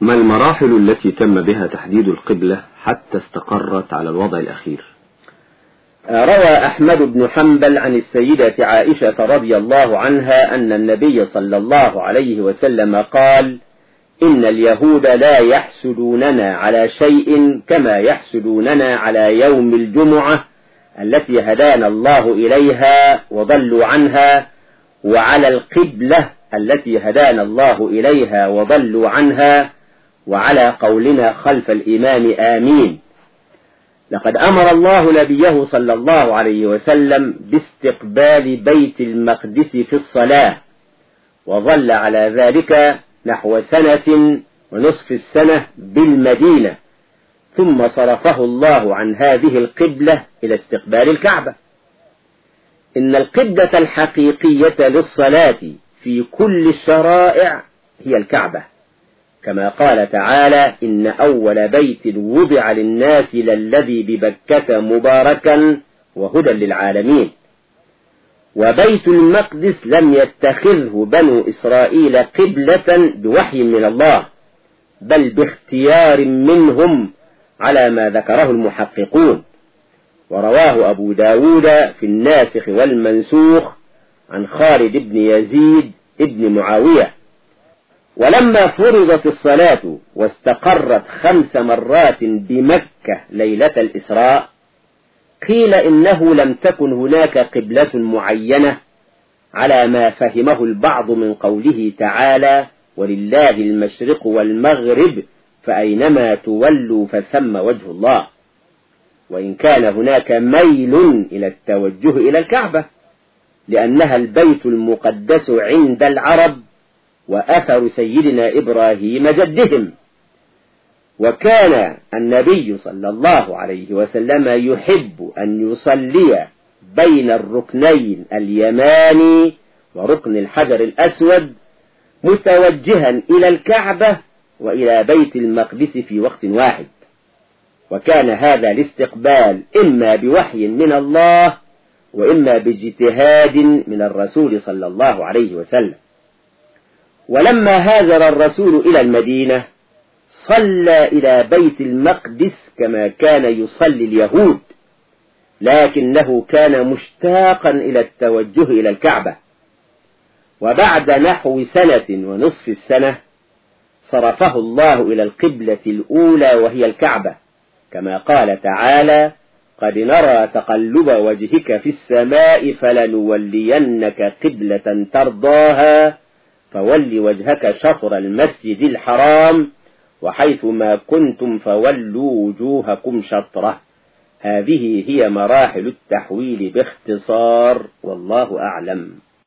ما المراحل التي تم بها تحديد القبلة حتى استقرت على الوضع الأخير؟ روى أحمد بن حنبل عن السيدة عائشة رضي الله عنها أن النبي صلى الله عليه وسلم قال إن اليهود لا يحسدوننا على شيء كما يحسدوننا على يوم الجمعة التي هدانا الله إليها وضلوا عنها وعلى القبلة التي هدانا الله إليها وضلوا عنها وعلى قولنا خلف الإمام آمين. لقد أمر الله نبيه صلى الله عليه وسلم باستقبال بيت المقدس في الصلاة وظل على ذلك نحو سنة ونصف السنة بالمدينة ثم صرفه الله عن هذه القبلة إلى استقبال الكعبة. إن القبلة الحقيقية للصلاة في كل الشرائع هي الكعبة. كما قال تعالى إن أول بيت وضع للناس للذي ببكة مباركا وهدى للعالمين. وبيت المقدس لم يتخذه بنو إسرائيل قبلة بوحي من الله بل باختيار منهم على ما ذكره المحققون. ورواه أبو داود في الناسخ والمنسوخ عن خالد بن يزيد ابن معاوية. ولما فرضت الصلاة واستقرت خمس مرات بمكة ليلة الإسراء قيل إنه لم تكن هناك قبلة معينة على ما فهمه البعض من قوله تعالى ولله المشرق والمغرب فأينما تولوا فثم وجه الله وإن كان هناك ميل إلى التوجه إلى الكعبة لأنها البيت المقدس عند العرب. وأثر سيدنا إبراهيم جدهم. وكان النبي صلى الله عليه وسلم يحب أن يصلي بين الركنين اليماني وركن الحجر الأسود متوجها إلى الكعبة وإلى بيت المقدس في وقت واحد. وكان هذا الاستقبال إما بوحي من الله وإما باجتهاد من الرسول صلى الله عليه وسلم. ولما هاجر الرسول إلى المدينة صلى إلى بيت المقدس كما كان يصلي اليهود لكنه كان مشتاقا إلى التوجه إلى الكعبة. وبعد نحو سنة ونصف السنة صرفه الله إلى القبلة الأولى وهي الكعبة. كما قال تعالى قد نرى تقلب وجهك في السماء فلنولينك قبلة ترضاها فول وجهك شطر المسجد الحرام وحيث ما كنتم فولوا وجوهكم شطره. هذه هي مراحل التحويل باختصار والله أعلم.